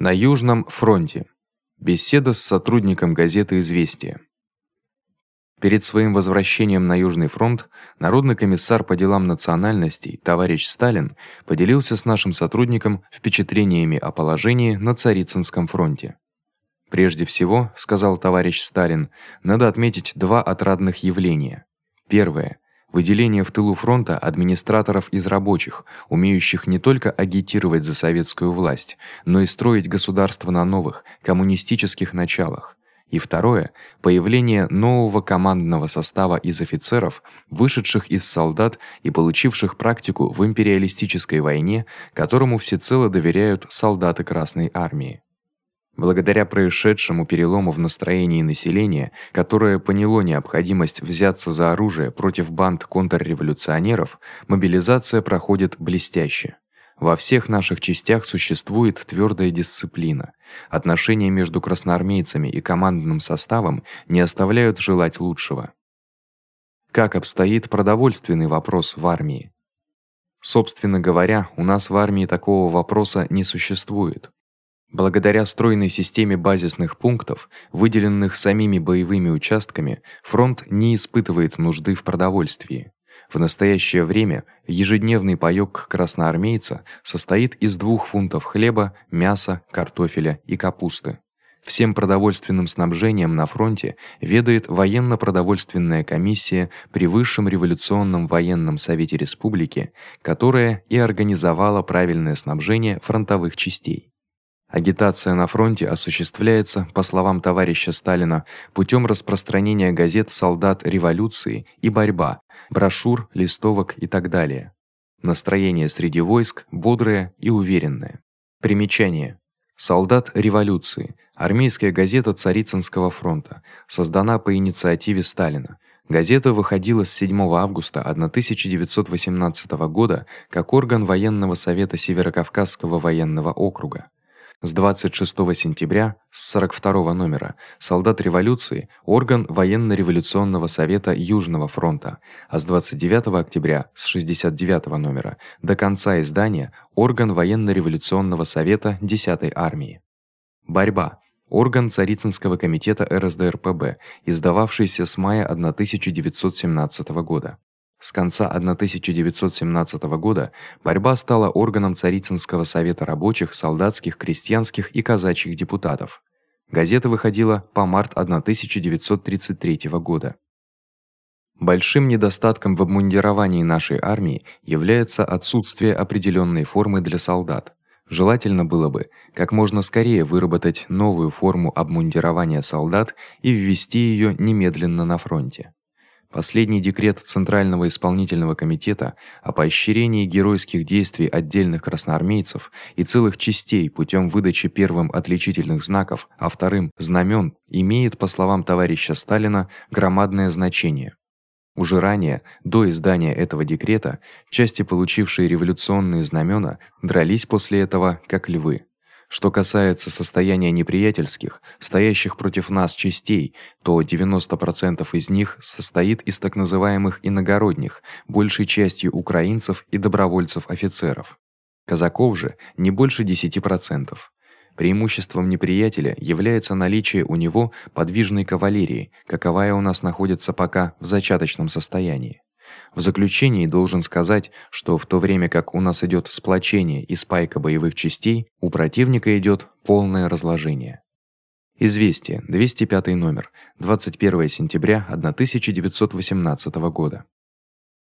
На южном фронте. Беседа с сотрудником газеты Известия. Перед своим возвращением на Южный фронт народный комиссар по делам национальностей товарищ Сталин поделился с нашим сотрудником впечатлениями о положении на Царицынском фронте. Прежде всего, сказал товарищ Сталин, надо отметить два отрадных явления. Первое выделение в тылу фронта администраторов из рабочих, умеющих не только агитировать за советскую власть, но и строить государство на новых коммунистических началах. И второе появление нового командного состава из офицеров, вышедших из солдат и получивших практику в империалистической войне, которому всецело доверяют солдаты Красной армии. Благодаря происшедшему перелому в настроении населения, которое поняло необходимость взяться за оружие против банд контрреволюционеров, мобилизация проходит блестяще. Во всех наших частях существует твёрдая дисциплина. Отношения между красноармейцами и командным составом не оставляют желать лучшего. Как обстоит продовольственный вопрос в армии? Собственно говоря, у нас в армии такого вопроса не существует. Благодаря стройной системе базисных пунктов, выделенных самими боевыми участками, фронт не испытывает нужды в продовольствии. В настоящее время ежедневный паёк красноармейца состоит из двух фунтов хлеба, мяса, картофеля и капусты. Всем продовольственным снабжением на фронте ведает военно-продовольственная комиссия при высшем революционном военном совете республики, которая и организовала правильное снабжение фронтовых частей. Агитация на фронте осуществляется, по словам товарища Сталина, путём распространения газет Солдат революции и борьба, брошюр, листовок и так далее. Настроение среди войск бодрое и уверенное. Примечание: Солдат революции. Армейская газета Царицынского фронта, создана по инициативе Сталина. Газета выходила с 7 августа 1918 года как орган военного совета Северокавказского военного округа с 26 сентября с 42 номера Солдат революции, орган военно-революционного совета Южного фронта, а с 29 октября с 69 номера до конца издания орган военно-революционного совета 10-й армии. Борьба орган Царицынского комитета РСДРПб, издававшийся с мая 1917 года. С конца 1917 года борьба стала органом Царицынского совета рабочих, солдатских, крестьянских и казачьих депутатов. Газета выходила по март 1933 года. Большим недостатком в обмундировании нашей армии является отсутствие определённой формы для солдат. Желательно было бы как можно скорее выработать новую форму обмундирования солдат и ввести её немедленно на фронте. Последний декрет Центрального исполнительного комитета о поощрении героических действий отдельных красноармейцев и целых частей путём выдачи первым отличительных знаков, а вторым знамён имеет, по словам товарища Сталина, громадное значение. Уже ранее, до издания этого декрета, части, получившие революционные знамена, дрались после этого как львы. Что касается состояния неприятельских, стоящих против нас частей, то 90% из них состоит из так называемых иногородних, большей частью украинцев и добровольцев-офицеров. Казаков же не больше 10%. Преимуществом неприятеля является наличие у него подвижной кавалерии, каковая у нас находится пока в зачаточном состоянии. В заключении должен сказать, что в то время как у нас идёт сплочение и спайка боевых частей, у противника идёт полное разложение. Известие, 205 номер, 21 сентября 1918 года.